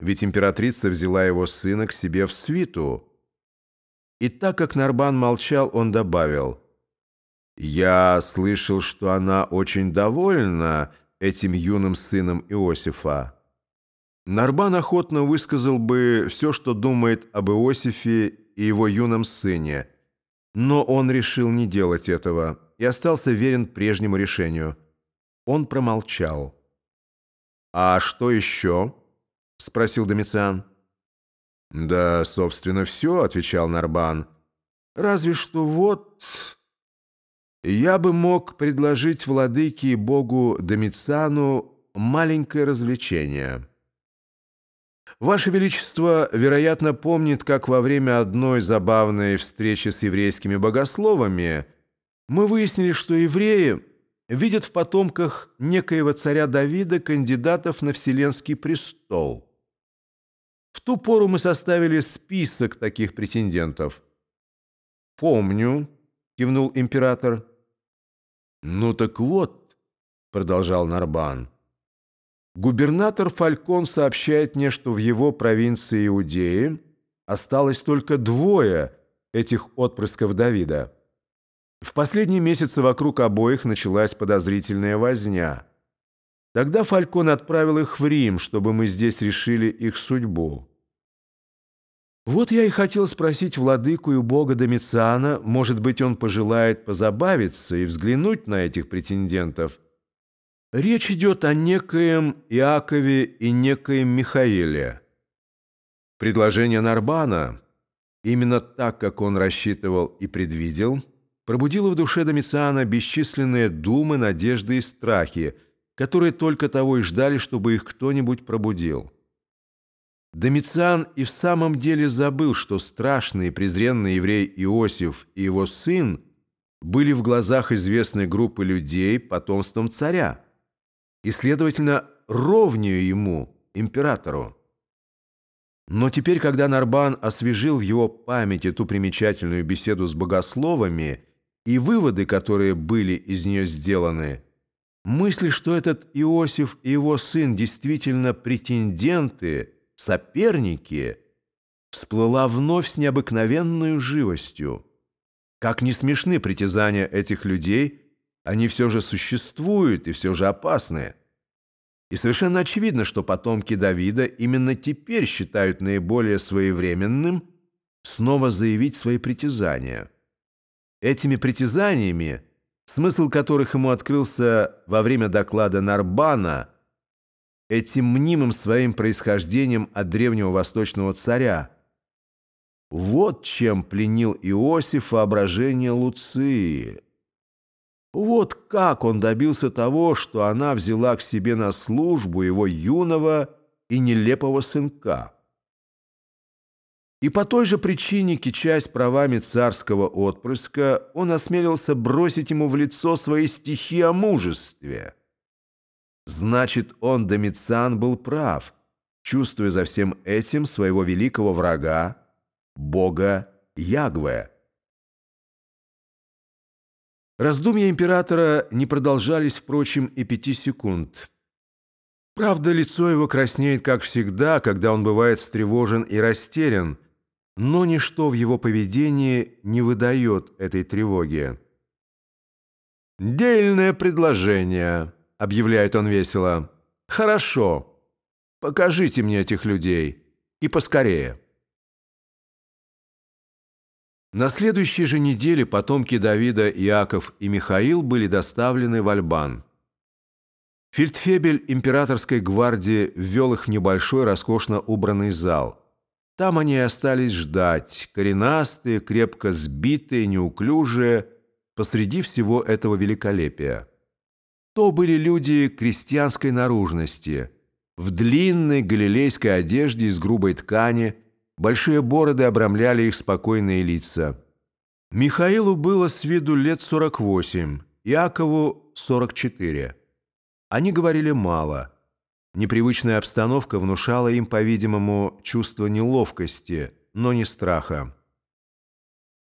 ведь императрица взяла его сына к себе в свиту. И так как Нарбан молчал, он добавил, «Я слышал, что она очень довольна этим юным сыном Иосифа». Нарбан охотно высказал бы все, что думает об Иосифе и его юном сыне, но он решил не делать этого и остался верен прежнему решению. Он промолчал. «А что еще?» — спросил Домициан. «Да, собственно, все», — отвечал Нарбан. «Разве что вот...» «Я бы мог предложить владыке и богу Домициану маленькое развлечение». Ваше Величество, вероятно, помнит, как во время одной забавной встречи с еврейскими богословами мы выяснили, что евреи видят в потомках некоего царя Давида кандидатов на вселенский престол. В ту пору мы составили список таких претендентов. «Помню», — кивнул император. «Ну так вот», — продолжал Нарбан, — Губернатор Фалькон сообщает мне, что в его провинции Иудеи осталось только двое этих отпрысков Давида. В последние месяцы вокруг обоих началась подозрительная возня. Тогда Фалькон отправил их в Рим, чтобы мы здесь решили их судьбу. Вот я и хотел спросить владыку и бога Домициана, может быть, он пожелает позабавиться и взглянуть на этих претендентов – Речь идет о некоем Иакове и некоем Михаиле. Предложение Нарбана, именно так, как он рассчитывал и предвидел, пробудило в душе Домициана бесчисленные думы, надежды и страхи, которые только того и ждали, чтобы их кто-нибудь пробудил. Домициан и в самом деле забыл, что страшный и презренный еврей Иосиф и его сын были в глазах известной группы людей потомством царя и, следовательно, ровнее ему, императору. Но теперь, когда Нарбан освежил в его памяти ту примечательную беседу с богословами и выводы, которые были из нее сделаны, мысль, что этот Иосиф и его сын действительно претенденты, соперники, всплыла вновь с необыкновенной живостью. Как не смешны притязания этих людей – они все же существуют и все же опасны. И совершенно очевидно, что потомки Давида именно теперь считают наиболее своевременным снова заявить свои притязания. Этими притязаниями, смысл которых ему открылся во время доклада Нарбана, этим мнимым своим происхождением от древнего восточного царя, вот чем пленил Иосиф воображение Луции. Вот как он добился того, что она взяла к себе на службу его юного и нелепого сынка. И по той же причине, кичась правами царского отпрыска, он осмелился бросить ему в лицо свои стихи о мужестве. Значит, он, Домициан, был прав, чувствуя за всем этим своего великого врага, бога Ягве. Раздумья императора не продолжались, впрочем, и пяти секунд. Правда, лицо его краснеет, как всегда, когда он бывает встревожен и растерян, но ничто в его поведении не выдает этой тревоги. «Дельное предложение», — объявляет он весело. «Хорошо. Покажите мне этих людей. И поскорее». На следующей же неделе потомки Давида, Иаков и Михаил были доставлены в Альбан. Фельдфебель императорской гвардии ввел их в небольшой роскошно убранный зал. Там они остались ждать, коренастые, крепко сбитые, неуклюжие, посреди всего этого великолепия. То были люди крестьянской наружности, в длинной галилейской одежде из грубой ткани – Большие бороды обрамляли их спокойные лица. Михаилу было с виду лет 48, Иакову – 44. Они говорили мало. Непривычная обстановка внушала им, по-видимому, чувство неловкости, но не страха.